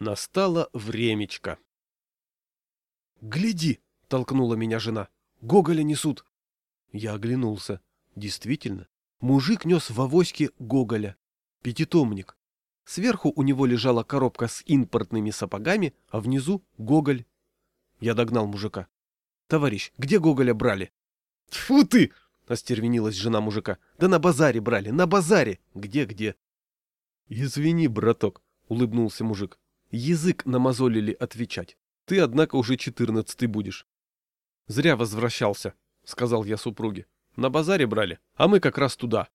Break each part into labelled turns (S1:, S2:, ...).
S1: Настало времечко. «Гляди!» — толкнула меня жена. «Гоголя несут!» Я оглянулся. Действительно, мужик нес в авоське Гоголя. Пятитомник. Сверху у него лежала коробка с импортными сапогами, а внизу — Гоголь. Я догнал мужика. «Товарищ, где Гоголя брали?» «Тьфу ты!» — остервенилась жена мужика. «Да на базаре брали, на базаре! Где-где?» «Извини, браток», — улыбнулся мужик. Язык намазолили отвечать. Ты, однако, уже четырнадцатый будешь. Зря возвращался, сказал я супруге. На базаре брали, а мы как раз туда.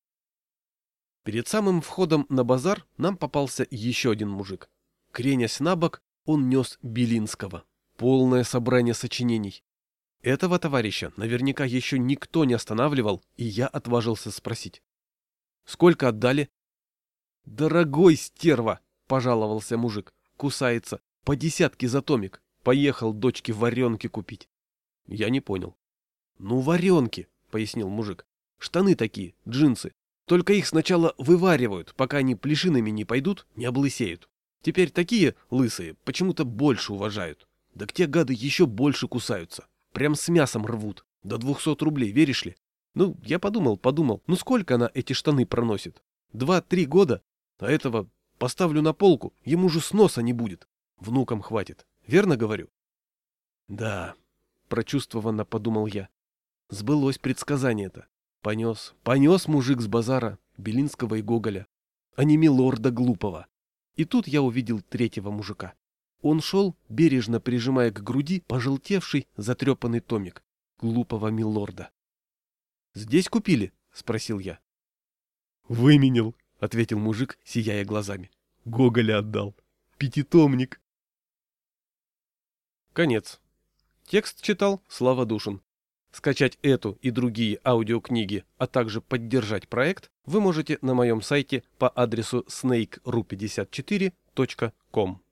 S1: Перед самым входом на базар нам попался еще один мужик. Кренясь на бок, он нес Белинского. Полное собрание сочинений. Этого товарища наверняка еще никто не останавливал, и я отважился спросить. «Сколько отдали?» «Дорогой стерва!» — пожаловался мужик кусается. По десятке за томик. Поехал дочке варенки купить. Я не понял. Ну, варенки, пояснил мужик. Штаны такие, джинсы. Только их сначала вываривают, пока они плешинами не пойдут, не облысеют. Теперь такие лысые почему-то больше уважают. Да те гады еще больше кусаются. Прям с мясом рвут. До двухсот рублей, веришь ли? Ну, я подумал, подумал, ну сколько она эти штаны проносит? Два-три года? А этого Поставлю на полку, ему же сноса не будет. Внукам хватит. Верно говорю? Да, прочувствованно подумал я. Сбылось предсказание-то. Понес, понес мужик с базара Белинского и Гоголя, а не милорда глупого. И тут я увидел третьего мужика. Он шел, бережно прижимая к груди пожелтевший, затрепанный томик глупого милорда. «Здесь купили?» — спросил я. «Выменил», — ответил мужик, сияя глазами. Гоголя отдал. Пятитомник. Конец. Текст читал Слава Душин. Скачать эту и другие аудиокниги, а также поддержать проект вы можете на моем сайте по адресу snakeru54.com.